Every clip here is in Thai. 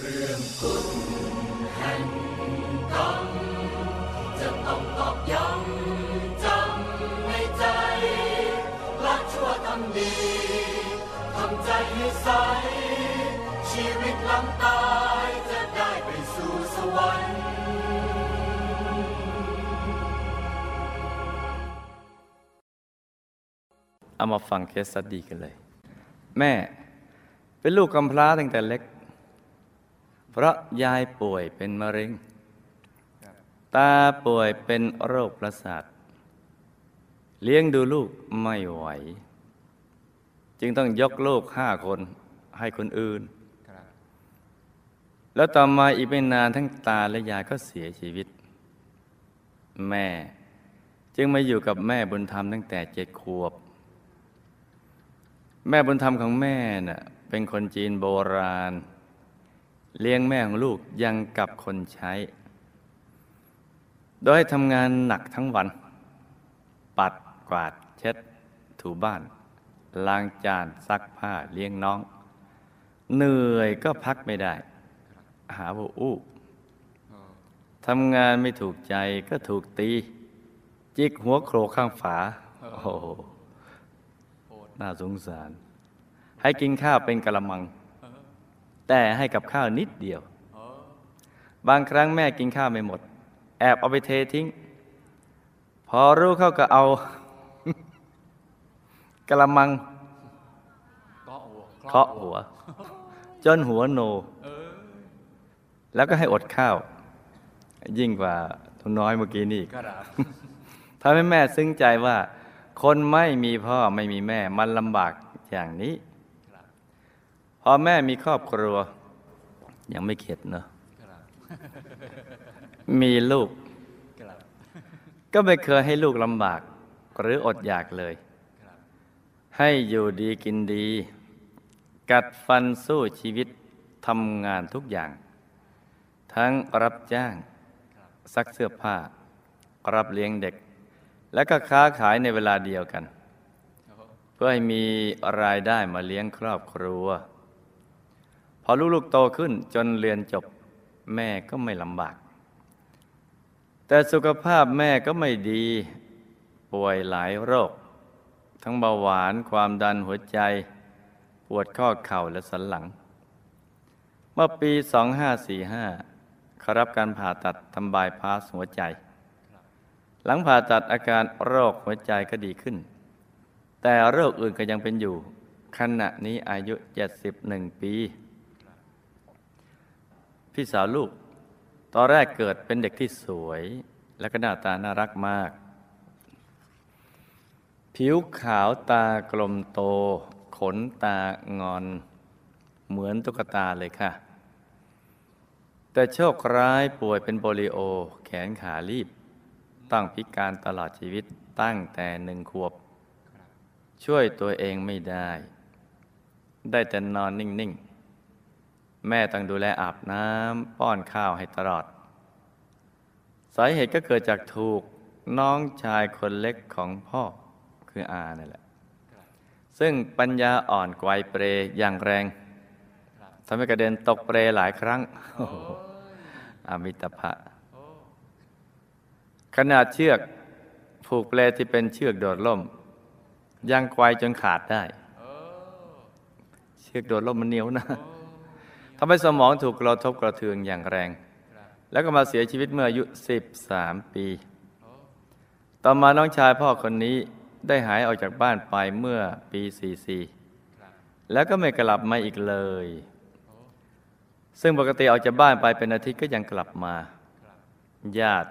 เรื่องกฎแห่งกรรมจะต้องตอกย้ำจำในใจละชั่วทำดีทำใจให้ใส ชีวิตหลังตายจะได้ไปสู่สวรรค์เอามาฟังเคสสตดีกันเลย แม่เป็นลูกกำพร้าตั้งแต่เล็ก เพราะยายป่วยเป็นมะเร็ง ตาป่วยเป็นโรคประสาท เลี้ยงดูลูกไม่ไหว จึงต้องยกลูกห้าคนให้คนอื่น แล้วต่อมาอีกไม่นานทั้งตาและยายก็เสียชีวิต แม่จึงมาอยู่กับแม่บุญธรรมตั้งแต่เจ็ดขวบ แม่บุญธรรมของแม่น่ะเป็นคนจีนโบราณ เลี้ยงแม่ของลูกยังกับคนใช้ โดยทำงานหนักทั้งวัน ปัดกวาดเช็ด ถูบ้าน ล้างจานซักผ้าเลี้ยงน้อง เหนื่อยก็พักไม่ได้ หาว่าอู้ทำงานไม่ถูกใจก็ถูกตี จิกหัวโครข้างฝา โอ้โห น่าสงสาร ให้กินข้าวเป็นกะละมัง แต่ให้กับข้าวนิดเดียว บางครั้งแม่กินข้าวไม่หมด แอบเอาไปเททิ้ง พอรู้เข้าก็เอากะละมังก็หัวเคาะหัว จนหัวโน แล้วก็ให้อดข้าว ยิ่งกว่าทุนน้อยเมื่อกี้นี่อีกกระดาษทำให้แม่ซึ้งใจว่า คนไม่มีพ่อไม่มีแม่มันลำบากอย่างนี้ พอแม่มีครอบครัว ยังไม่เข็ดเนอะกระดาษมีลูกกระดาษก็ไม่เคยให้ลูกลำบาก หรืออดอยากเลยกระดาษให้อยู่ดีกินดี กัดฟันสู้ชีวิตทำงานทุกอย่าง ทั้งรับจ้าง ซักเสื้อผ้า รับเลี้ยงเด็ก และก็ค้าขายในเวลาเดียวกัน เพื่อให้มีรายได้มาเลี้ยงครอบครัว พอลูกๆโตขึ้นจนเรียนจบแม่ก็ไม่ลำบาก แต่สุขภาพแม่ก็ไม่ดี ป่วยหลายโรค ทั้งเบาหวานความดันหัวใจ ปวดข้อเข่าและสันหลัง เมื่อปี 2545เขารับการผ่าตัดทำบายพาสหัวใจ หลังผ่าตัดอาการโรคหัวใจก็ดีขึ้น แต่โรคอื่นก็ยังเป็นอยู่ขณะนี้อายุ 71 ปี พี่สาวลูก ตอนแรกเกิดเป็นเด็กที่สวย และก็หน้าตาน่ารักมาก ผิวขาวตากลมโต ขนตางอน เหมือนตุ๊กตาเลยค่ะ แต่โชคร้ายป่วยเป็นโปลิโอ แขนขาลีบต้องพิการตลอดชีวิตตั้งแต่หนึ่งขวบ ช่วยตัวเองไม่ได้ ได้แต่นอนนิ่ง แม่ต้องดูแลอาบน้ำป้อนข้าวให้ตลอด สาเหตุก็เกิดจากถูกน้องชายคนเล็กของพ่อคืออานั่นแหละ ซึ่งปัญญาอ่อนไกวเปรอย่างแรงทำให้กระเด็นตกเปรหลายครั้งโอ้โหอามิตรภะขนาดเชือกผูกเปลที่เป็นเชือกโดดล่ม ยังไกวจนขาดได้ เชือกโดดล่มมันเหนียวนะ ทำให้สมองถูกกระทบกระเทือนอย่างแรง แล้วก็มาเสียชีวิตเมื่ออายุ 13 ปี ต่อมาน้องชายพ่อคนนี้ได้หายออกจากบ้านไปเมื่อปี 44 แล้วก็ไม่กลับมาอีกเลย ซึ่งปกติออกจากบ้านไปเป็นอาทิตย์ก็ยังกลับมา ญาติ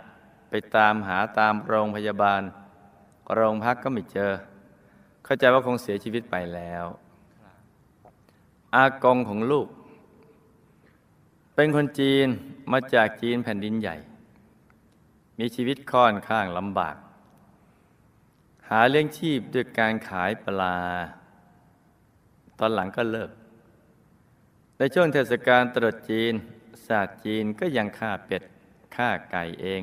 ไปตามหาตามโรงพยาบาล โรงพักก็ไม่เจอ เข้าใจว่าคงเสียชีวิตไปแล้ว อากงของลูก เป็นคนจีนมาจากจีนแผ่นดินใหญ่ มีชีวิตค่อนข้างลำบาก หาเลี้ยงชีพด้วยการขายปลา ตอนหลังก็เลิก ในช่วงเทศกาลตรุษจีนศาสตร์จีนก็ยังฆ่าเป็ดฆ่าไก่เอง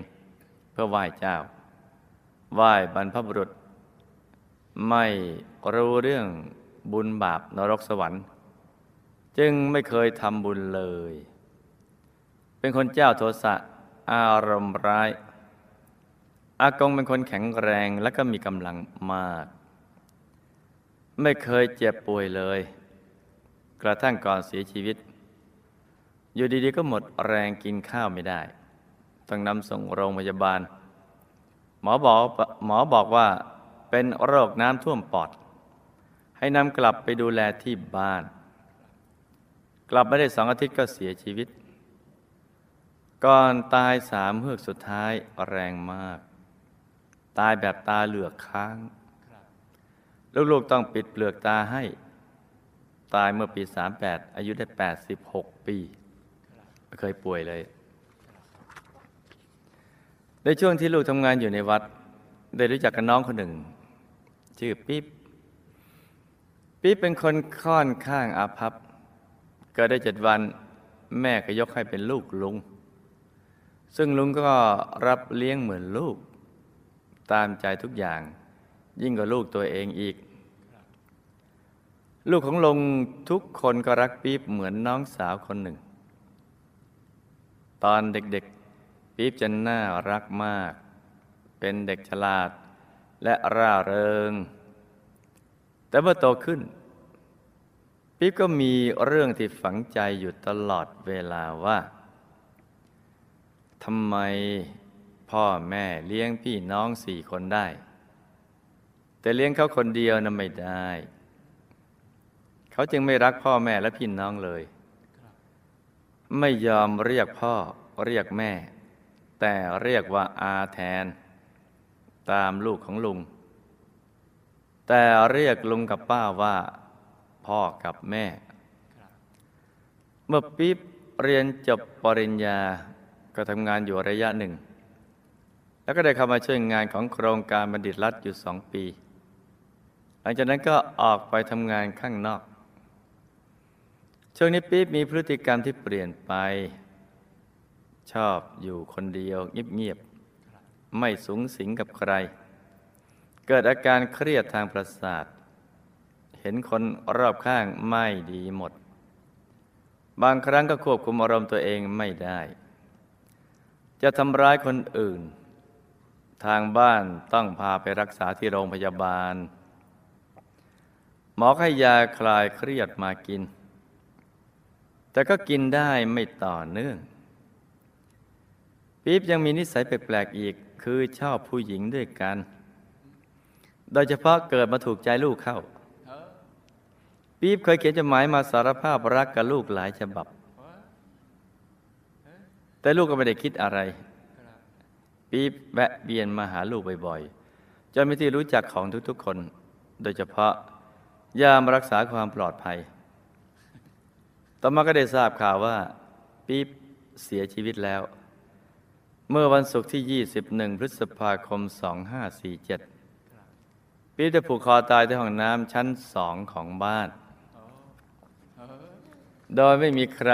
เพื่อไหว้เจ้า ไหว้บรรพบุรุษ ไม่รู้เรื่องบุญบาปนรกสวรรค์ จึงไม่เคยทำบุญเลย เป็นคนเจ้าโทสะอารมณ์ร้าย อากงเป็นคนแข็งแรงและก็มีกำลังมาก ไม่เคยเจ็บป่วยเลย กระทั่งก่อนเสียชีวิต อยู่ดีๆก็หมดแรงกินข้าวไม่ได้ ต้องนำส่งโรงพยาบาล หมอบอกหมอบอกว่าเป็นโรคน้ำท่วมปอด ให้นำกลับไปดูแลที่บ้าน กลับไม่ได้สองอาทิตย์ก็เสียชีวิต ก่อนตายสามเฮือกสุดท้ายแรงมาก ตายแบบตาเหลือกค้าง ลูกๆต้องปิดเปลือกตาให้ ตายเมื่อปี 38 อายุได้ 86 ปีเคยป่วยเลย ในช่วงที่ลูกทำงานอยู่ในวัด ได้รู้จักกับน้องคนหนึ่ง ชื่อปิ๊บ ปิ๊บเป็นคนค่อนข้างอาภัพ เกิดได้เจ็ดวัน แม่ก็ยกให้เป็นลูกลุง ซึ่งลุงก็รับเลี้ยงเหมือนลูก ตามใจทุกอย่าง ยิ่งกว่าลูกตัวเองอีก ลูกของลุงทุกคนก็รักปิ๊บเหมือนน้องสาวคนหนึ่ง ตอนเด็กๆปิ๊บจะน่ารักมาก เป็นเด็กฉลาดและร่าเริง แต่เมื่อโตขึ้นปิ๊บก็มีเรื่องที่ฝังใจอยู่ตลอดเวลาว่า ทำไมพ่อแม่เลี้ยงพี่น้องสี่คนได้ แต่เลี้ยงเขาคนเดียวนั้นไม่ได้ เขาจึงไม่รักพ่อแม่และพี่น้องเลย ไม่ยอมเรียกพ่อเรียกแม่ แต่เรียกว่าอาแทน ตามลูกของลุง แต่เรียกลุงกับป้าว่า พ่อกับแม่ เมื่อปิ๊บเรียนจบปริญญา ก็ทำงานอยู่ระยะหนึ่ง แล้วก็ได้เข้ามาช่วยงานของโครงการบัณฑิตรัฐอยู่สองปี หลังจากนั้นก็ออกไปทำงานข้างนอก ช่วงนี้ปิ๊บมีพฤติกรรมที่เปลี่ยนไป ชอบอยู่คนเดียวเงียบๆไม่สูงสิงกับใคร เกิดอาการเครียดทางประสาท เห็นคนรอบข้างไม่ดีหมด บางครั้งก็ควบคุมอารมณ์ตัวเองไม่ได้ จะทำร้ายคนอื่น ทางบ้านต้องพาไปรักษาที่โรงพยาบาล หมอให้ยาคลายเครียดมากิน แต่ก็กินได้ไม่ต่อเนื่อง ปี๊บยังมีนิสัยแปลกๆอีกคือชอบผู้หญิงด้วยกัน โดยเฉพาะเกิดมาถูกใจลูกเข้าปี๊บเคยเขียนจดหมายมาสารภาพรักกับลูกหลายฉบับ แต่ลูกก็ไม่ได้คิดอะไร ปี๊บแวะเวียนมาหาลูกบ่อยๆจนมีที่รู้จักของทุกๆคน โดยเฉพาะยามรักษาความปลอดภัย ต่อมาก็ได้ทราบข่าวว่า ปี๊บเสียชีวิตแล้ว เมื่อวันศุกร์ที่ 21 พฤษภาคม 2547 ปี๊บได้ผูกคอตายที่ห้องน้ำชั้นสองของบ้าน โดยไม่มีใคร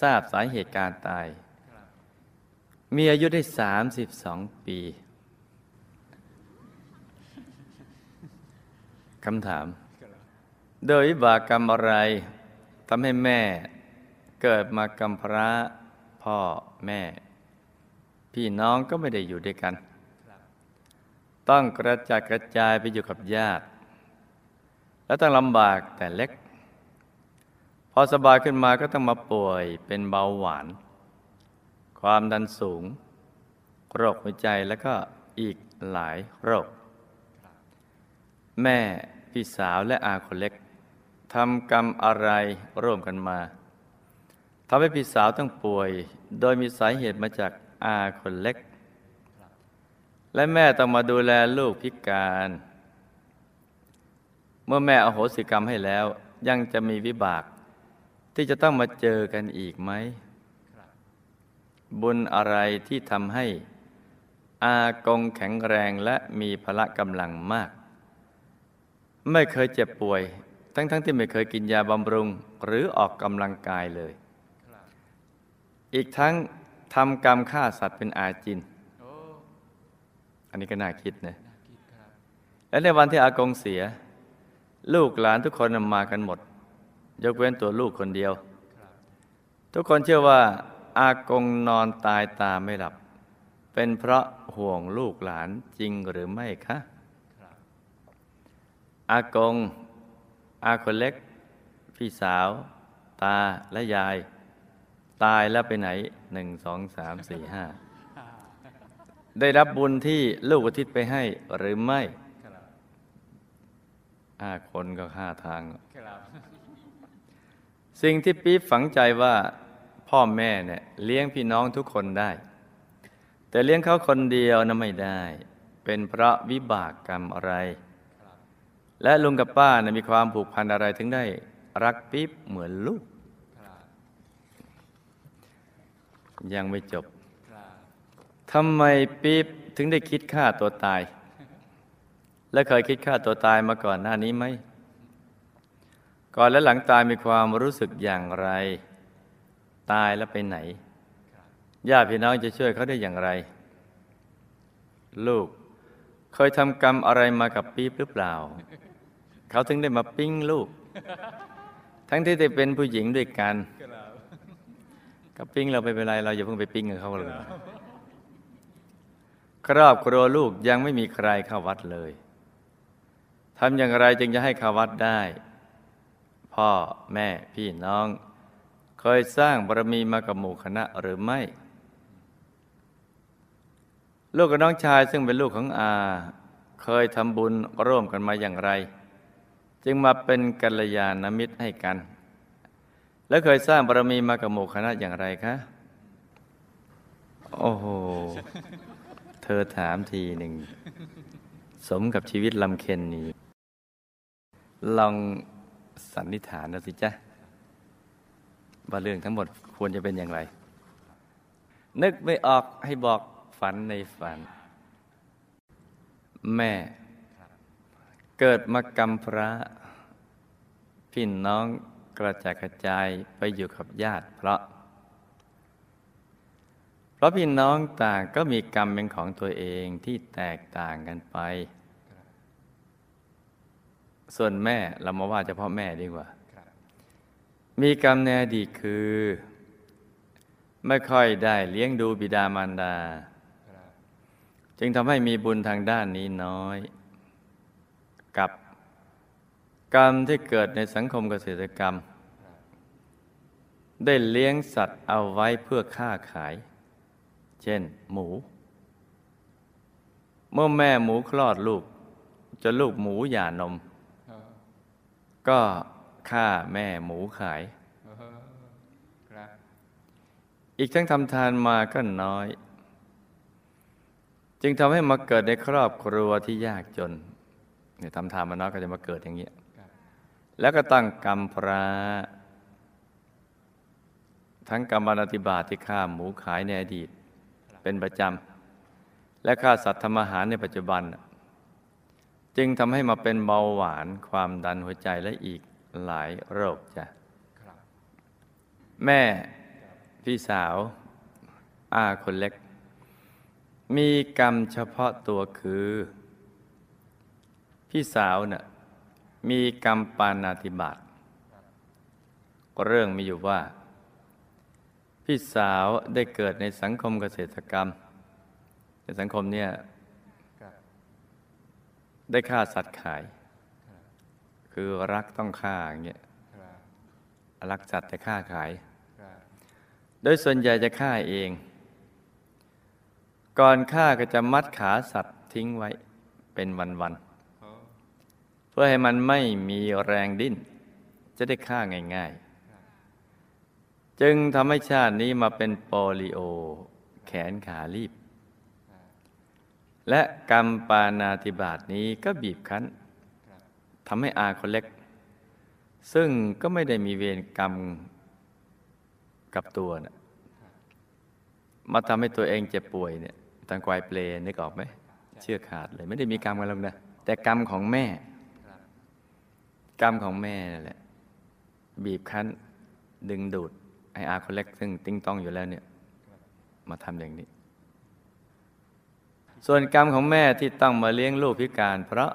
ทราบสาเหตุการตาย มีอายุได้ 32 ปี คำถาม โดยบากรรมอะไรทำให้แม่เกิดมากำพร้าพ่อแม่ พี่น้องก็ไม่ได้อยู่ด้วยกัน ต้องกระจัดกระจายไปอยู่กับญาติ แล้วต้องลำบากแต่เล็ก พอสบายขึ้นมาก็ต้องมาป่วยเป็นเบาหวาน ความดันสูง โรคหัวใจแล้วก็อีกหลายโรค แม่พี่สาวและอาคนเล็กทำกรรมอะไรร่วมกันมาทำให้พี่สาวต้องป่วย โดยมีสาเหตุมาจากอาคนเล็ก และแม่ต้องมาดูแลลูกพิการ เมื่อแม่อโหสิกรรมให้แล้ว ยังจะมีวิบาก ที่จะต้องมาเจอกันอีกไหม บุญอะไรที่ทำให้ อากงแข็งแรงและมีพละกำลังมาก ไม่เคยเจ็บป่วย ทั้งๆทที่ไม่เคยกินยาบำรุงหรือออกกำลังกายเลย อีกทั้งทำกรรมฆ่าสัตว์เป็นอาจิน อันนี้ก็น่าคิดนะ และในวันที่อากงเสีย ลูกหลานทุกคนมากันหมด ยกเว้นตัวลูกคนเดียว ทุกคนเชื่อว่า อากงนอนตายตาไม่หลับ เป็นเพราะห่วงลูกหลานจริงหรือไม่คะครับอากง อาคนเล็ก พี่สาว ตาและยาย ตายแล้วไปไหนหนึ่งสองสามสี่ห้าได้รับบุญที่ลูกอุทิศไปให้หรือไม่ครับห้าคนก็ห้าทางครับสิ่งที่ปี๊บฝังใจว่า พ่อแม่เนี่ยเลี้ยงพี่น้องทุกคนได้ แต่เลี้ยงเขาคนเดียวนะไม่ได้ เป็นเพราะวิบากกรรมอะไร และลุงกับป้านะมีความผูกพันอะไรถึงได้ รักปี๊บเหมือนลูก ยังไม่จบครับทำไมปี๊บถึงได้คิดฆ่าตัวตาย และเคยคิดฆ่าตัวตายมาก่อนหน้านี้ไหมก่อนและหลังตายมีความรู้สึกอย่างไร ตายแล้วไปไหนญาติพี่น้องจะช่วยเขาได้อย่างไร ลูกเคยทำกรรมอะไรมากับปี๊บหรือเปล่า เขาถึงได้มาปิ้งลูก ทั้งที่ได้เป็นผู้หญิงด้วยกันครับกับปิ้งเราไปเป็นไรเราอย่าเพิ่งไปปิ้งกับเขาเลยครอบครัวลูกยังไม่มีใครเข้าวัดเลยทำอย่างไรจึงจะให้เข้าวัดได้ พ่อแม่พี่น้อง เคยสร้างบารมีมากับหมู่คณะหรือไม่ ลูกกับน้องชายซึ่งเป็นลูกของอา เคยทำบุญร่วมกันมาอย่างไร จึงมาเป็นกัลยาณมิตรให้กัน แล้วเคยสร้างบารมีมากับหมู่คณะอย่างไรคะ โอ้โห เธอถามทีหนึ่ง สมกับชีวิตลำเค็นนี้ลองสันนิษฐานดูสิจ๊ะ ว่าเรื่องทั้งหมดควรจะเป็นอย่างไร นึกไม่ออกให้บอกฝันในฝัน แม่เกิดมากำพระพี่น้องกระจายกระจายไปอยู่กับญาติเพราะ เพราะพี่น้องต่างก็มีกรรมเป็นของตัวเองที่แตกต่างกันไป ส่วนแม่เรามาว่าเฉพาะแม่ดีกว่า มีกรรมในอดีตคือ ไม่ค่อยได้เลี้ยงดูบิดามารดา จึงทำให้มีบุญทางด้านนี้น้อย กับกรรมที่เกิดในสังคมเกษตรกรรม ได้เลี้ยงสัตว์เอาไว้เพื่อค้าขาย เช่น หมู เมื่อแม่หมูคลอดลูกจนลูกหมูหย่านม ก็ ฆ่าแม่หมูขายเออครับอีกทั้งทำทานมาก็น้อย จึงทำให้มาเกิดในครอบครัวที่ยากจนเนี่ยทำทานมาน้อยก็จะมาเกิดอย่างเงี้ยครับแล้วก็ตั้งกรรมพระทั้งกรรมอธิบาตที่ฆ่าหมูขายในอดีต เป็นประจำ และฆ่าสัตว์ทำอาหารในปัจจุบัน จึงทำให้มาเป็นเบาหวานความดันหัวใจและอีก หลายโรคจ้ะครับแม่พี่สาว อาคนเล็ก มีกรรมเฉพาะตัวคือ พี่สาวเนะ่ะมีกรรมปานาติบาตเรื่องมีอยู่ว่า พี่สาวได้เกิดในสังคมเกษตรกรรม ในสังคมเนี่ยครับได้ฆ่าสัตว์ขาย คือรักต้องฆ่าอย่างเงี้ยครับรักสัตว์แต่ฆ่าขายครับโดยส่วนใหญ่จะฆ่าเอง ก่อนฆ่าก็จะมัดขาสัตว์ทิ้งไว้เป็นวันโอ้ๆเพื่อให้มันไม่มีแรงดิ้น จะได้ฆ่าง่าย ๆ จึงทำให้ชาตินี้มาเป็นโปลิโอ แขนขาลีบ และกรรมปานาติบาตนี้ก็บีบคั้นครับ ทำให้อาคนเล็ก ซึ่งก็ไม่ได้มีเวรกรรมกับตัวนะมาทำให้ตัวเองเจ็บป่วยเนี่ยทางกวายเปลนึกออกไหมเชื่อขาดเลย ไม่ได้มีกรรมกันหรอกนะแต่กรรมของแม่ กรรมของแม่นั่นแหละ บีบคั้น ดึงดูดให้อาคนเล็กซึ่งติ้งต้องอยู่แล้วเนี่ย มาทำอย่างนี้ ส่วนกรรมของแม่ที่ต้องมาเลี้ยงลูกพิการ เพราะ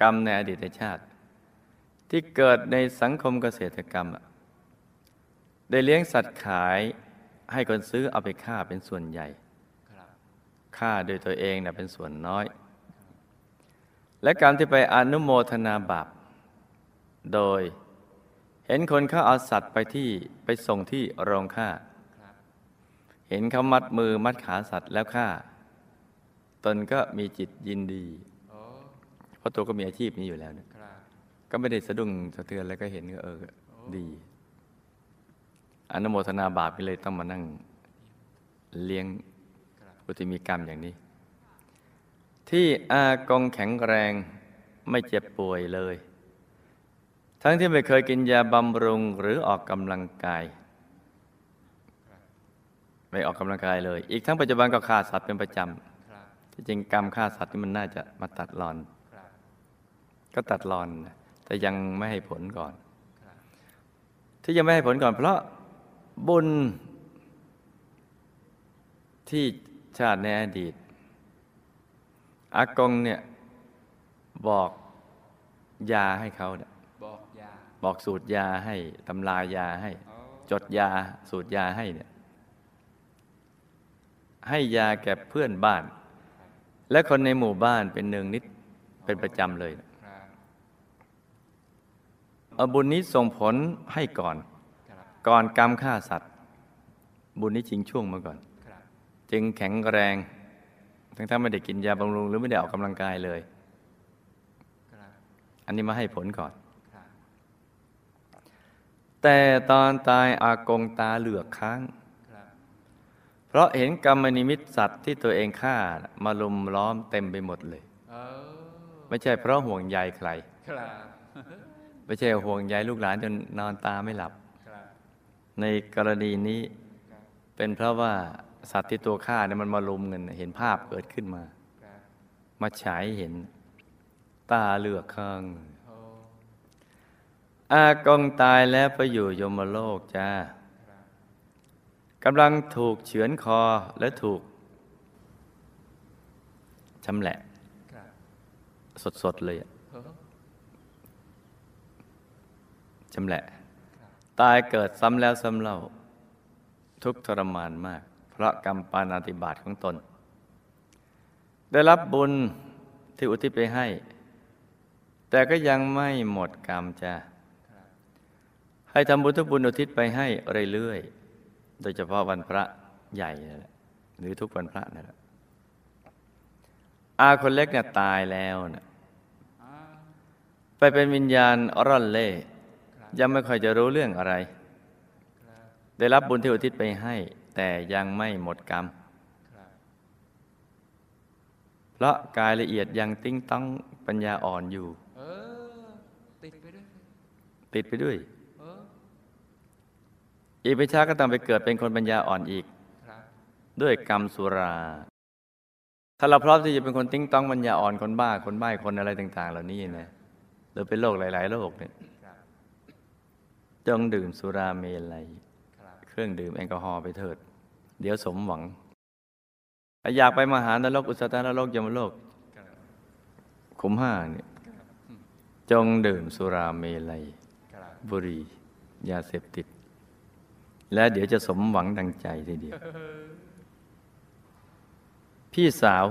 กรรมในอดีตชาติ ที่เกิดในสังคมเกษตรกรรมอะได้เลี้ยงสัตว์ขายให้คนซื้อเอาไปฆ่าเป็นส่วนใหญ่ฆ่าโดยตัวเองเนี่ยเป็นส่วนน้อย และการที่ไปอนุโมทนาบาปโดยเห็นคนเขาเอาสัตว์ไปที่ไปส่งที่โรงฆ่า เห็นเขามัดมือมัดขาสัตว์แล้วฆ่า ตนก็มีจิตยินดี ราะตัวก็มีอาชีพนี้อยู่แล้วเนี่ยครับก็ไม่ได้สะดุ้งสะเทือนแล้วก็เห็นก็เออดีอนุโมทนาบาปไปเลยต้องมานั่งเลี้ยงครับผู้ที่มีกรรมอย่างนี้ ที่อากงแข็งแรงไม่เจ็บป่วยเลย ทั้งที่ไม่เคยกินยาบำรุงหรือออกกำลังกาย ไม่ออกกำลังกายเลย อีกทั้งปัจจุบันก็ฆ่าสัตว์เป็นประจครับำที่จริงกรรมฆ่าสัตว์นี่มันน่าจะมาตัดรอนครับ ก็ตัดรอนนะแต่ยังไม่ให้ผลก่อนครับที่ยังไม่ให้ผลก่อน เพราะบุญที่ชาติในอดีตอากงเนี่ยบอกยาให้เขาเนี่ยบอกยาบอกสูตรยาให้ตำรายาให้โอ้จดยาสูตรยาให้เนี่ยให้ยาแก่เพื่อนบ้าน และคนในหมู่บ้านเป็นเนืองนิดเป็นประจำเลยครั บเอาบุญนี้ส่งผลให้ก่อนครับก่อนกรรมฆ่าสัตว์ บุญนี้ชิงช่วงมาก่อนครับจึงแข็งแรง ทั้งถ้าไม่ได้กินยาบำรุง หรือไม่ได้ออกกำลังกายเลยครับอันนี้มาให้ผลก่อนครับแต่ตอนตายอากงตาเหลือกค้างครับเพราะเห็นกรรมนิมิตสัตว์ที่ตัวเองฆ่ามาลุมล้อมเต็มไปหมดเลยเออไม่ใช่เพราะห่วงใยใครครับ ไม่ใช่ห่วงใยลูกหลานจนนอนตาไม่หลับ ในกรณีนี้เป็นเพราะว่าสัตว์ที่ตัวฆ่าเนี่ยมันมาลุมกันเห็นภาพเกิดขึ้นมา มาฉายเห็น ตาเหลือกข้าง อากงตายแล้วไปอยู่ยมโลกจ้ากำลังถูกเฉือนคอและถูกชำแหละ สดๆเลยอะำแหละ ตายเกิดซ้ำแล้วซ้ำเล่า ทุกทรมานมาก เพราะกรรมปานาติบาตของตน ได้รับบุญที่อุทิศไปให้ แต่ก็ยังไม่หมดกรรมจ้าให้ทำบุญทุกบุญอุทิศไปให้เรื่อยๆ โดยเฉพาะวันพระใหญ่นั่นแหละหรือทุกวันพระนั่นแหละอาคนเล็กเนี่ยตายแล้วนะอ่าไปเป็นวิญญาณร่อนเล่ ยังไม่ค่อยจะรู้เรื่องอะไร ได้รับบุญที่อุทิศไปให้ แต่ยังไม่หมดกรรมเพราะกายละเอียดยังติ้งต้องปัญญาอ่อนอยู่ติดไปด้วยติดไปด้วยอีกไม่ช้าก็ต้องไปเกิดเป็นคนปัญญาอ่อนอีก ด้วยกรรมสุรา ถ้าเราพร้อมที่จะเป็นคนติ้งต้องปัญญาอ่อนคนบ้าคนบ้าคนอะไรต่าง ๆ เหล่านี้นะหรือเป็นโรคหลาย ๆ โรคเนี่ย จงดื่มสุราเมลัยครับเครื่องดื่มแอลกอฮอล์ไปเถิด เดี๋ยวสมหวังถ้าอยากไปมหานรกอุสตานรกยมโลกครับขุมห้าเนี่ยจงดื่มสุราเมลัยครับบุหรี่ยาเสพติด และเดี๋ยวจะสมหวังดังใจทีเดียว พี่สาว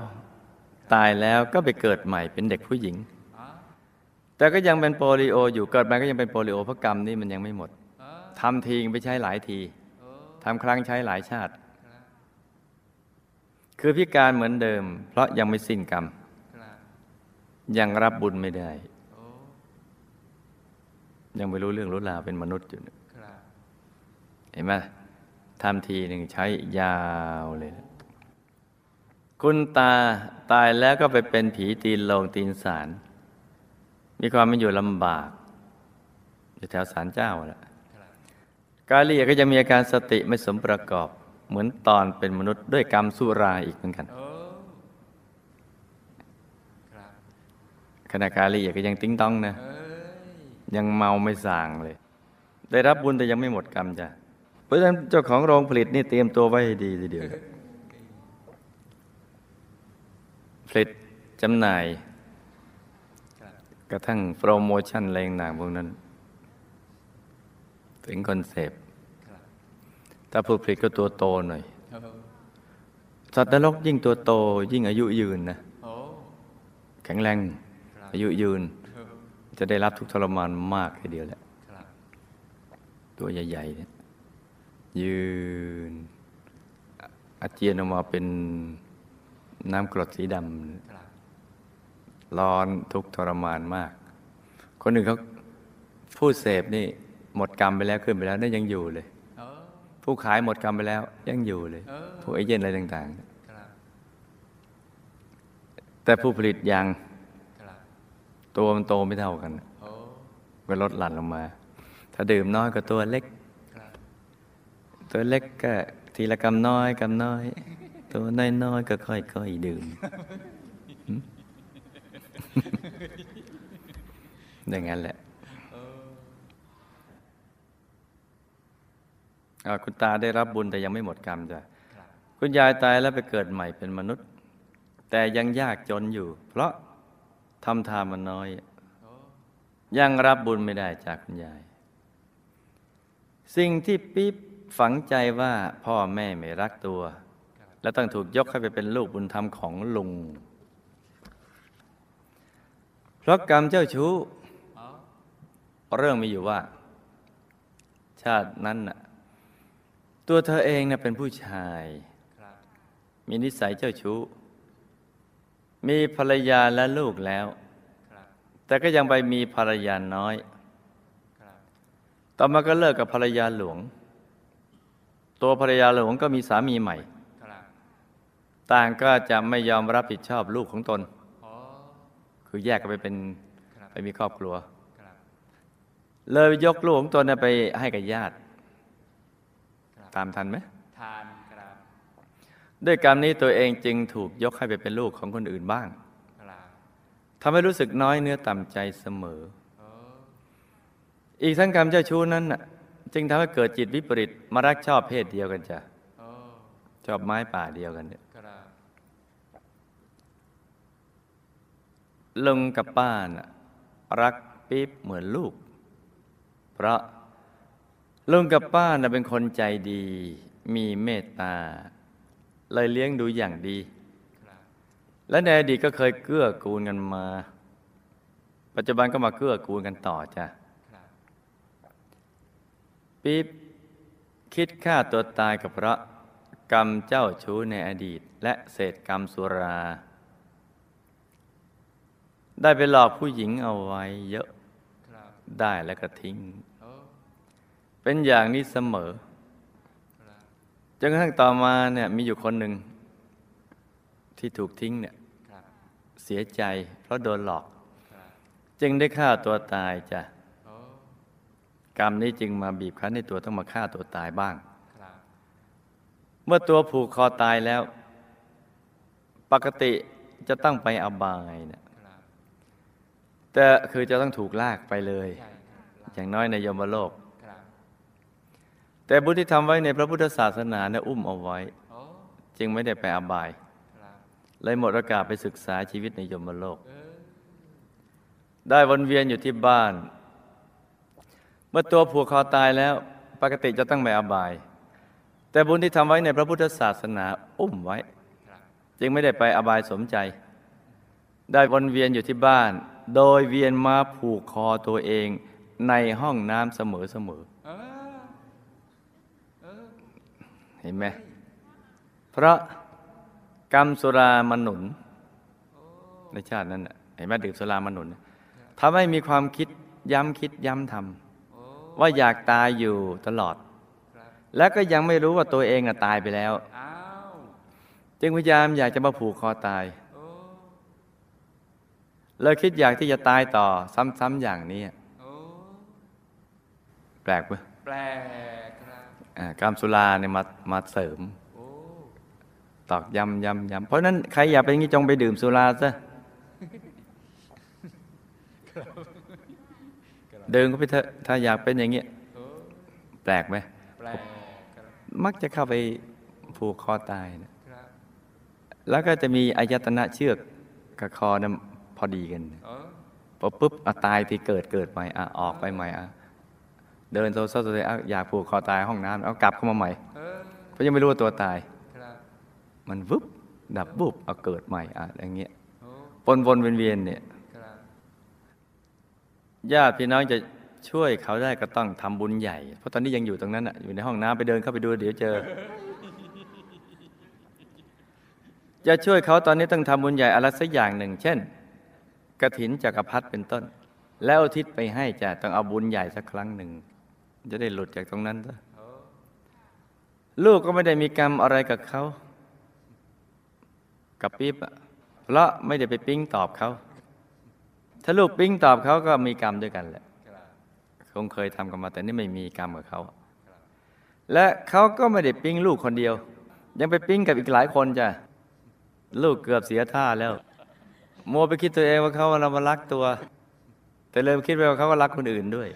ตายแล้วก็ไปเกิดใหม่เป็นเด็กผู้หญิงอ๋อ แต่ก็ยังเป็นโปลิโออยู่เกิดมาก็ยังเป็นโปลิโอเพราะกรรมนี่มันยังไม่หมดเออทำทีไปใช้หลายทีโอ้ทำครั้งใช้หลายชาติครับคือพิการเหมือนเดิม เพราะยังไม่สิ้นกรรมครับยังรับบุญไม่ได้โอ้ยังไม่รู้เรื่องรู้ราวเป็นมนุษย์อยู่ครับเห็นไหมทำทีหนึ่งใช้ยาวเลยนะคุณตาตายแล้วก็ไปเป็นผีตีนโลงตีนสาร มีความเป็นอยู่ลำบาก อยู่แถวศาลเจ้าแหละกาลีก็จะมีอาการสติไม่สมประกอบ เหมือนตอนเป็นมนุษย์ด้วยกรรมสุราอีกเหมือนกันครับขณะกาลีก็ยังติ้งต้องนะยังเมาไม่ส่างเลย ได้รับบุญแต่ยังไม่หมดกรรมจ้ะเพราะฉะนั้นเจ้าของโรงผลิตนี่เตรียมตัวไว้ให้ดีทีเดียวผลิตจำหน่าย กระทั่งโปรโมชั่นแรงหนังพวกนั้น ถึงคอนเซปต์ครับทแต่ผู้ผลิตก็ตัวโตหน่อยสัตว์นรกยิ่งตัวโต ยิ่งอายุยืนนะแข็งแรง อายุยืน จะได้รับทุกทรมานมากทีเดียวแหละตัวใหญ่ๆเนี่ยยืน อาเจียนออกมาเป็นน้ำกรดสีดำ ร้อนทุกทรมานมาก คนหนึ่งเขาผู้เสพนี่หมดกรรมไปแล้วขึ้นไปแล้วนั่ยังอยู่เลยผู้ขายหมดกรรมไปแล้ว ยังอยู่เลยเออพวกเอเย่นอะไรต่างๆแต่ผู้ผลิตยังตัวมันโตไม่เท่ากันก็ลดหลั่นลงมา ถ้าดื่มน้อยก็ตัวเล็ก ตัวเล็กก็ทีละกำน้อยกำน้อย ตัวน้อยๆก็ค่อยๆดื่ม อย่างนั้นแหละเอออ่าคุณตาได้รับบุญแต่ยังไม่หมดกรรมจ้ะครับคุณยายตายแล้วไปเกิดใหม่เป็นมนุษย์ แต่ยังยากจนอยู่ เพราะทำทานมันน้อยโอ้ยังรับบุญไม่ได้จากคุณยาย สิ่งที่ปิ๊บฝังใจว่าพ่อแม่ไม่รักตัวครับและต้องถูกยกให้ไปเป็นลูกบุญธรรมของลุงเพ ราะกรรมเจ้าชู้เรื่องมีอยู่ว่า ชาตินั้นน่ะตัวเธอเองน่ะเป็นผู้ชาย มีนิสัยเจ้าชู้ มีภรรยาและลูกแล้ว แต่ก็ยังไปมีภรรยาน้อย ต่อมาก็เลิกกับภรรยาหลวง ตัวภรรยาหลวงก็มีสามีใหม่ ต่างก็จะไม่ยอมรับผิดชอบลูกของตน คือแยกกันไปเป็นครับไปมีครอบครัวครับเลยยกลูกของตนเนี่ยไปให้กับญาติครับตามทันไหมทานครับด้วยกรรมนี้ตัวเองจึงถูกยกให้ไปเป็นลูกของคนอื่นบ้างครับทำให้รู้สึกน้อยเนื้อต่ำใจเสมอโอ้อีกทั้งกรรมเจ้าชู้นั้นน่ะจึงทำให้เกิดจิตวิปริตมารักชอบเพศเดียวกันจ้ะโอ้ชอบไม้ป่าเดียวกันเนี่ย ครับ ลุงกับป้าน่ะรักปิ๊บเหมือนลูก เพราะลุงกับป้าน่ะเป็นคนใจดี มีเมตตา เลยเลี้ยงดูอย่างดี และในอดีตก็เคยเกื้อกูลกันมา ปัจจุบันก็มาเกื้อกูลกันต่อจ้ะปิ๊บคิดฆ่าตัวตายกับเพราะกรรมเจ้าชู้ในอดีต และเศษกรรมสุรา ได้ไปหลอกผู้หญิงเอาไว้เยอะครับได้แล้วก็ทิ้งโอ้เป็นอย่างนี้เสมอครับจนกระทั่งต่อมาเนี่ยมีอยู่คนหนึ่งที่ถูกทิ้งเนี่ยครับเสียใจ เพราะโดนหลอกครับจึงได้ฆ่าตัวตายจ้ะโอ้กรรมนี้จึงมาบีบคั้นให้ตัวต้องมาฆ่าตัวตายบ้างครับเมื่อตัวผูกคอตายแล้ว ปกติจะต้องไปอบายเนี่ยครับ แต่คือจะต้องถูกลากไปเลยใช่ครับอย่างน้อยในยมโลกครับแต่บุญที่ทำไว้ในพระพุทธศาสนาเนี่ยอุ้มเอาไว้โอ้จึงไม่ได้ไปอบายครับเลยหมดโอกาสไปศึกษาชีวิตในยมโลกเออได้วนเวียนอยู่ที่บ้าน เมื่อตัวผูกคอตายแล้วปกติจะต้องไปอบาย แต่บุญที่ทำไว้ในพระพุทธศาสนาอุ้มไว้ครับจึงไม่ได้ไปอบายสมใจ ได้วนเวียนอยู่ที่บ้าน โดยเวียนมาผูกคอตัวเองในห้องน้ำเสมอเสมอเออเออๆเห็นไหมเพราะกรรมสุรามาหนุนโอ้ในชาตินั้นน่ะเห็นไหมดื่มสุรามาหนุนทำให้มีความคิดย้ำคิดย้ำทโอ้ำว่าอยากตายอยู่ตลอดครับแล้วก็ยังไม่รู้ว่าตัวเองน่ะตายไปแล้วอ้าวจึงพยายามอยากจะมาผูกคอตาย โอ้เลยคิดอยากที่จะตายต่อซ้ำๆอย่างนี้โอ้แปลกปะแปลกครับอ่ากรรมสุราเนี่ยมามาเสริมโอ้ตอกย้ำย้ำย้ำเพราะฉะนั้นใครอยากเป็นอย่างนี้จงไปดื่มสุราซะดื่มก็ไปเถอะถ้าอยากเป็นอย่างเงี้ยโอ้แปลกไหมแปลกครับมักจะเข้าไปผูกคอตายนะครับแล้วก็จะมีอายตนะเชือกกับคอนะ พอดีกันโอ้พอปุ๊บอะตายที่เกิดเกิดใหม่อะออกไปใหม่อะเดินโซโซโซเซเอาอยากผูกคอตายห้องน้ำเอากลับเข้ามาใหม่เออเพราะยังไม่รู้ว่าตัวตายครับมันวุบดับบุบเอาเกิดใหม่อะอย่างเงี้ยโอ้ปนวนๆเวียนๆเนี่ยครับญาติพี่น้องจะช่วยเขาได้ก็ต้องทำบุญใหญ่ เพราะตอนนี้ยังอยู่ตรงนั้นอะอยู่ในห้องน้ำไปเดินเข้าไปดูเดี๋ยวเจอ จะช่วยเขาตอนนี้ต้องทำบุญใหญ่อะไรสักอย่างหนึ่ง เช่น กระถินจักรพรรดิเป็นต้น แล้วอุทิศไปให้จะต้องเอาบุญใหญ่สักครั้งหนึ่ง จะได้หลุดจากตรงนั้นซะลูกก็ไม่ได้มีกรรมอะไรกับเขา กับปิ๊บอะเพราะไม่ได้ไปปิ๊งตอบเขา ถ้าลูกปิ๊งตอบเขาก็มีกรรมด้วยกันแหละ คงเคยทำกันมาแต่นี่ไม่มีกรรมกับเขา และเขาก็ไม่ได้ปิ๊งลูกคนเดียว ยังไปปิ๊งกับอีกหลายคนจ้ะ ลูกเกือบเสียท่าแล้ว มัวไปคิดตัวเองว่าเขาเรามารักตัว แต่เริ่มคิดไปว่าเขาก็รักคนอื่นด้วย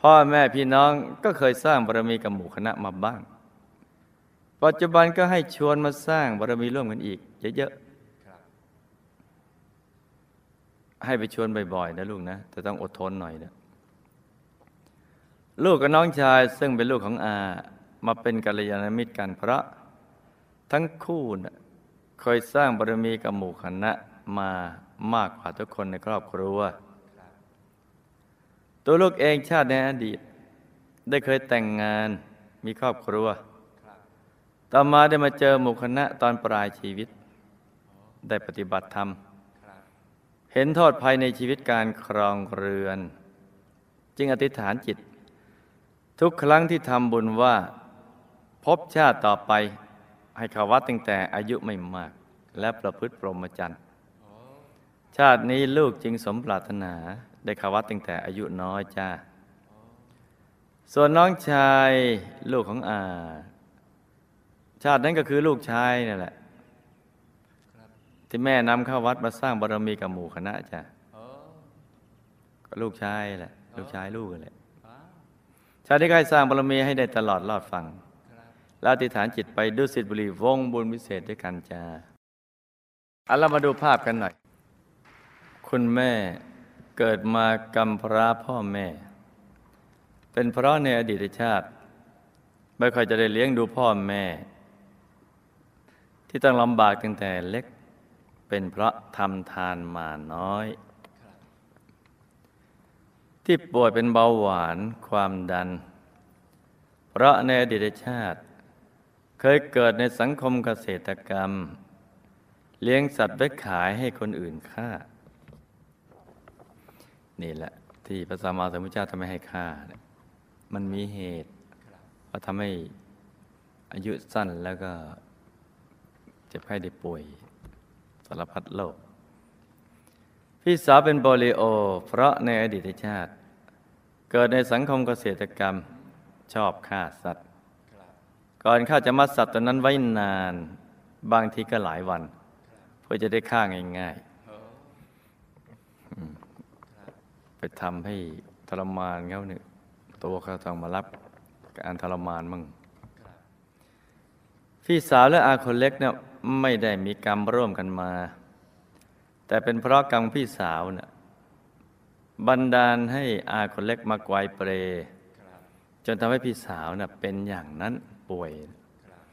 พ่อแม่พี่น้องก็เคยสร้างบารมีกับหมู่คณะมาบ้าง ปัจจุบันก็ให้ชวนมาสร้างบารมีร่วมกันอีกเยอะๆให้ไปชวนบ่อยๆนะลูกนะแต่ต้องอดทนหน่อยนะลูกกับน้องชายซึ่งเป็นลูกของอามาเป็นกัลยาณมิตรกันเพราะทั้งคู่นะ เคยสร้างบารมีกับหมู่คณะมามากกว่าทุกคนในครอบครัว ตัวลูกเองชาติในอดีต ได้เคยแต่งงานมีครอบครัว ต่อมาได้มาเจอหมู่คณะตอนปลายชีวิต ได้ปฏิบัติธรรม เห็นโทษภัยในชีวิตการครองเรือน จึงอธิษฐานจิต ทุกครั้งที่ทำบุญว่า พบชาติต่อไป ให้เขาวัดตั้งแต่อายุไม่มาก และประพฤติพรหมจรรย์ชาตินี้ลูกจึงสมปรารถนาได้เขาวัดตั้งแต่อายุน้อยจ้าส่วนน้องชายลูกของอา ชาตินั้นก็คือลูกชายนั่นแหละที่แม่นำเข้าวัดมาสร้างบารมีกับหมู่คณะจ้ะก็ลูกชายแหละ ลูกชายลูกแหละชาติที่ใครสร้างบารมีให้ได้ตลอดรอดฟัง แล้วอธิษฐานจิตไปดุสิตบุรีวงบุญวิเศษด้วยกันจ้าเอาเรามาดูภาพกันหน่อย คุณแม่เกิดมากำพร้าพ่อแม่ เป็นเพราะในอดีตชาติ ไม่ค่อยจะได้เลี้ยงดูพ่อแม่ ที่ต้องลำบากตั้งแต่เล็ก เป็นเพราะทำทานมาน้อย ที่ป่วยเป็นเบาหวานความดัน เพราะในอดีตชาติ เคยเกิดในสังคมเกษตรกรรม เลี้ยงสัตว์ไว้ขายให้คนอื่นฆ่า นี่แหละ ที่พระสัมมาสัมพุทธเจ้าทำไม่ให้ฆ่า มันมีเหตุว่าทำให้อายุสั้นแล้วก็เจ็บไข้ได้ป่วยสารพัดโรคพี่สาวเป็นโปลิโอ เพราะในอดีตชาติ เกิดในสังคมเกษตรกรรมชอบฆ่าสัตว์ ก่อนฆ่าจะมัดสัตว์ตัวนั้นไว้นาน บางทีก็หลายวัน เพื่อจะได้ฆ่าง่ายๆไปทำให้ทรมานเขาเนี่ยตัวเขาต้องมารับการทรมานมั่งพี่สาวและอาคนเล็กเนี่ยไม่ได้มีกรรมร่วมกันมา แต่เป็นเพราะกรรมพี่สาวเนี่ยบันดาลให้อาคนเล็กมาไกวเปร จนทำให้พี่สาวน่ะเป็นอย่างนั้น ป่วยครับ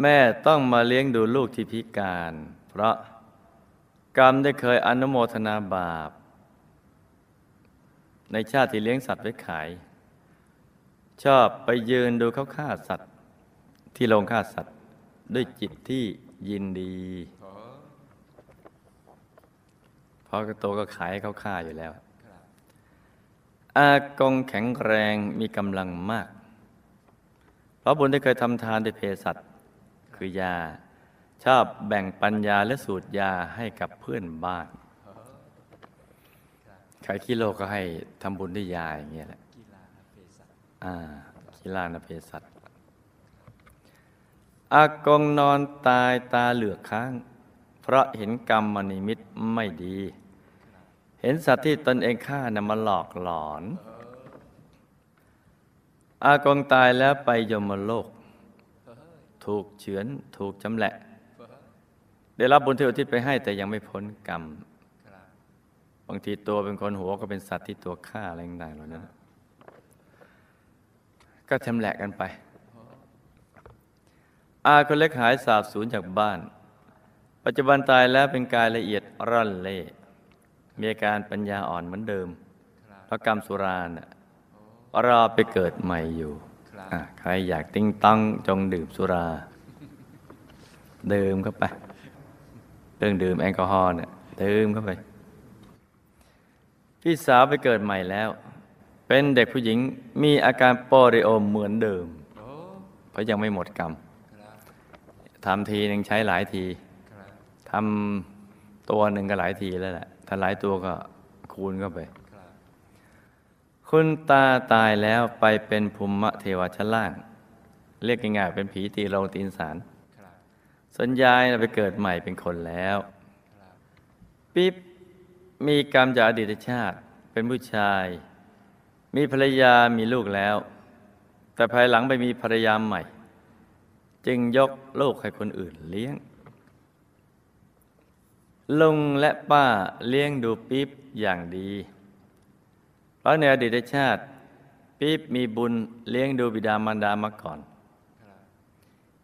แม่ต้องมาเลี้ยงดูลูกที่พิการ เพราะกรรมได้เคยอนุโมทนาบาป ในชาติที่เลี้ยงสัตว์ไว้ขาย ชอบไปยืนดูเขาฆ่าสัตว์ ที่โรงฆ่าสัตว์ด้วยจิตที่ยินดีโอ้เพราะโตก็ขายให้เขาฆ่าอยู่แล้วครับ อากงแข็งแรงมีกำลังมาก เพราะบุญได้เคยทำทานด้วยเภสัชคือยา ชอบแบ่งปัญญาและสูตรยาให้กับเพื่อนบ้านขายกิโลก็ให้ทำบุญด้วยยาอย่างเงี้ยแหละกีฬาเภสัชอ่ากีฬานเภสัชอากงนอนตายตาเหลือกค้าง เพราะเห็นกรรมมนิมิตไม่ดี เห็นสัตว์ที่ตนเองฆ่านำมาหลอกหลอน อากงตายแล้วไปยมโลก ถูกเฉือนถูกจำแหละเฮ้ยได้รับบุญที่อุทิศไปให้แต่ยังไม่พ้นกรรม บางทีตัวเป็นคนหัวก็เป็นสัตว์ที่ตัวฆ่าอะไรต่างๆเหล่านั้นก็ชำแหละกันไป อาคนเล็กหายสาบสูญจากบ้าน ปัจจุบันตายแล้วเป็นกายละเอียดร่อนเล่ มีอาการปัญญาอ่อนเหมือนเดิม เพราะกรรมสุราน่ะรอไปเกิดใหม่อยู่ครับอะใครอยากติ้งต้องจงดื่มสุรา ดื่มเข้าไปเรื่องดื่มแอลกอฮอล์เนี่ยดื่มเข้าไป พี่สาวไปเกิดใหม่แล้ว เป็นเด็กผู้หญิงมีอาการโปลิโอเหมือนเดิมโอ้เพราะยังไม่หมดกรรมครับทำทีหนึ่งใช้หลายทีครับทำตัวหนึ่งก็หลายทีแล้วแหละ ถ้าหลายตัวก็คูณเข้าไป คุณตาตายแล้วไปเป็นภูมิเทวชั้นล่าง เรียกง่ายๆเป็นผีตีโรงตีนสารครับส่วนยายไปเกิดใหม่เป็นคนแล้วปิ๊บมีกรรมจากอดีตชาติเป็นผู้ชาย มีภรรยามีลูกแล้ว แต่ภายหลังไปมีภรรยาใหม่ จึงยกลูกให้คนอื่นเลี้ยง ลุงและป้าเลี้ยงดูปิ๊บอย่างดีเพราะในอดีตชาติ ปิ๊บมีบุญเลี้ยงดูบิดามารดามาก่อน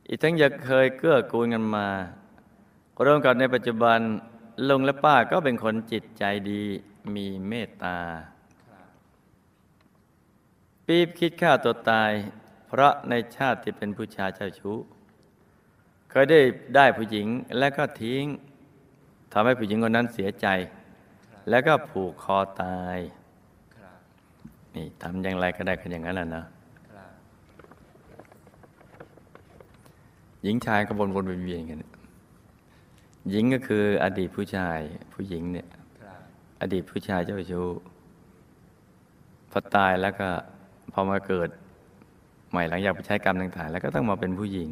อีกทั้งยังเคยเกื้อกูลกันมารวมกับในปัจจุบันลุงและป้าก็เป็นคนจิตใจดีมีเมตตา ปี๊บคิดฆ่าตัวตาย เพราะในชาติที่เป็นผู้ชายเจ้าชู้เคยได้ได้ผู้หญิงและก็ทิ้ง ทำให้ผู้หญิงคนนั้นเสียใจ แล้วก็ผูกคอตายนี่ทำอย่างไรก็ได้กันอย่างนั้นแหละนะหญิงชายก็วนวนเวียนกัน หญิงก็คืออดีตผู้ชายผู้หญิงเนี่ย อดีตผู้ชายเจ้าชู้พอตายแล้วก็พอมาเกิด ใหม่หลังจากไปใช้กรรมต่างๆ แล้วก็ต้องมาเป็นผู้หญิง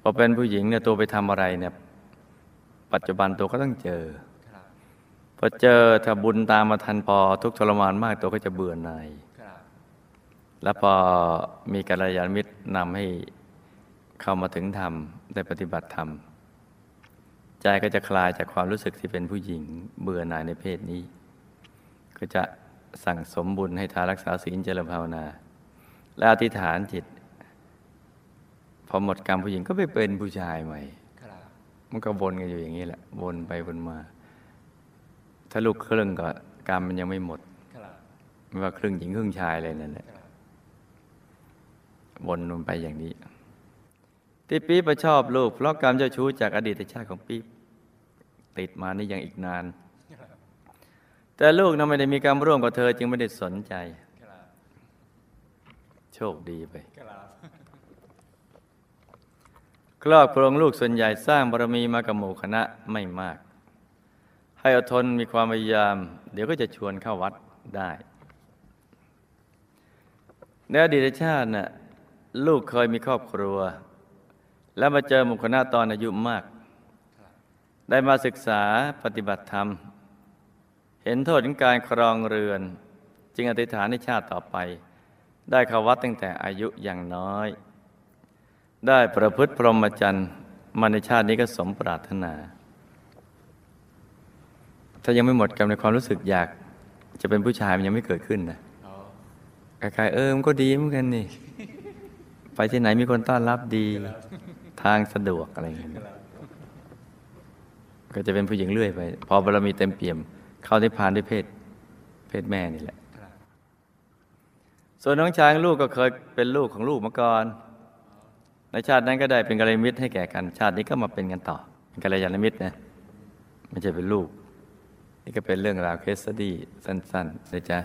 พอเป็นผู้หญิงเนี่ยตัวไปทำอะไรเนี่ย ปัจจุบันตัวก็ต้องเจอครับพอเจอถ้าบุญตามมาทันพอทุกข์ทรมานมากตัวก็จะเบื่อหน่ายครับแล้วพอมีกัลยาณมิตรนำให้เข้ามาถึงธรรมได้ปฏิบัติธรรม ใจก็จะคลายจากความรู้สึกที่เป็นผู้หญิงเบื่อหน่ายในเพศนี้ ก็จะสั่งสมบุญให้ทานรักษาศีลเจริญภาวนา และอธิษฐานจิต พอหมดกรรมผู้หญิงก็ไปเป็นผู้ชายใหม่ครับ มันก็วนกันอยู่อย่างนี้แหละ วนไปวนมา ถ้าลูกครึ่งก็กรรมมันยังไม่หมดไม่ว่าครึ่งหญิงครึ่งชายเลยนั่นแหละวนลงไปอย่างนี้ ที่ปี๊บชอบลูก เพราะกรรมเจ้าชู้จากอดีตชาติของปี๊บติดมานี่ยังอีกนาน แต่ลูกนั้นไม่ได้มีกรรมร่วมกับเธอ จึงไม่ได้สนใจ โชคดีไป ครอบครองลูกส่วนใหญ่สร้างบารมีมากับหมู่คณะไม่มาก ให้อดทนมีความพยายาม เดี๋ยวก็จะชวนเข้าวัดได้ในอดีตชาติน่ะลูกเคยมีครอบครัว แล้วมาเจอหมู่คณะตอนอายุมาก ได้มาศึกษาปฏิบัติธรรม เห็นโทษของการครองเรือน จึงอธิษฐานในชาติต่อไป ได้เข้าวัดตั้งแต่อายุอย่างน้อย ได้ประพฤติพรหมจรรย์มาในชาตินี้ก็สมปรารถนา ถ้ายังไม่หมดกรรมในความรู้สึกอยาก จะเป็นผู้ชายมันยังไม่เกิดขึ้นนะอ๋อคล้ายๆเออมันก็ดีเหมือนกันนี่ ไปที่ไหนมีคนต้อนรับดี ทางสะดวกอะไรอย่างเงี้ยก็จะเป็นผู้หญิงเรื่อยไป พอบารมีเต็มเปี่ยม เข้านิพพานด้วยเพศ เพศแม่นี่แหละ ส่วนน้องชายลูกก็เคยเป็นลูกของลูกมาก่อน ในชาตินั้นก็ได้เป็นกัลยาณมิตรให้แก่กัน ชาตินี้ก็มาเป็นกันต่อ เป็นกัลยาณมิตรนะไม่ใช่เป็นลูก นี่ก็เป็นเรื่องราวเคสตี้สั้นๆนะจ๊ะ